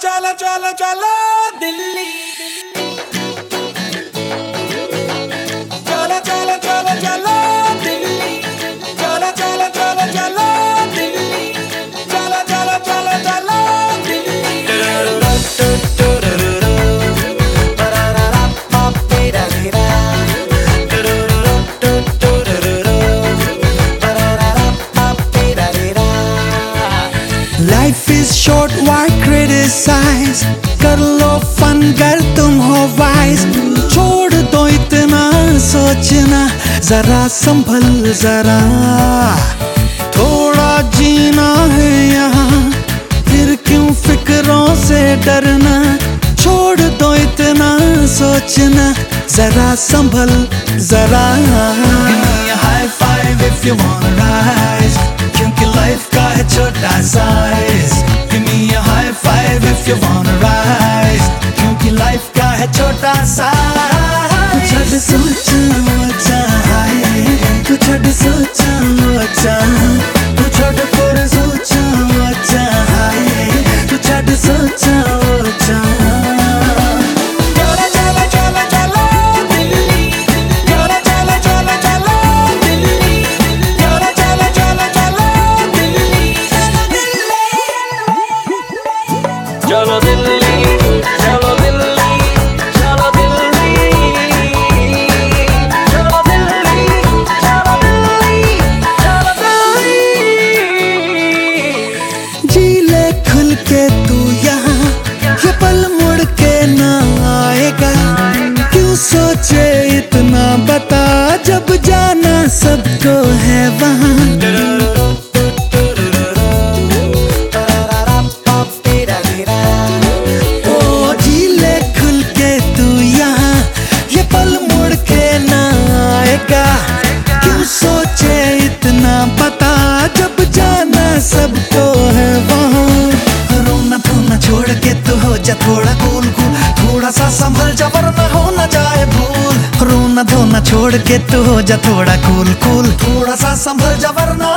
चलो चलो चलो दिल्ली। चलो criticize कर लो फन कर तुम हो वाइज छोड़ दो इतना, सोचना. जरा संभल, जरा. थोड़ा जीना है यहाँ. फिर क्यों फिक्रों से डरना? छोड़ दो इतना, सोचना. जरा संभल, जरा. हाई फाइव इफ़ यू क्योंकि लाइफ का है छोटा साइज़ you wanna rise जी ले खुल के तू यहाँ, ये मुड़ के ना आएगा। क्यों सोचे इतना बता, जब जाना सबको है वहाँ। सबको है वहाँ। रोना धोना छोड़ के तू हो जा थोड़ा कूल कूल थोड़ा सा संभल जा, वरना हो ना जाए भूल। रोना धोना छोड़ के तू हो जा थोड़ा कूल कूल थोड़ा सा संभल जा, वरना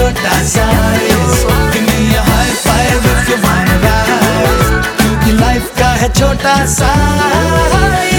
छोटा क्योंकि लाइफ का है छोटा साइज़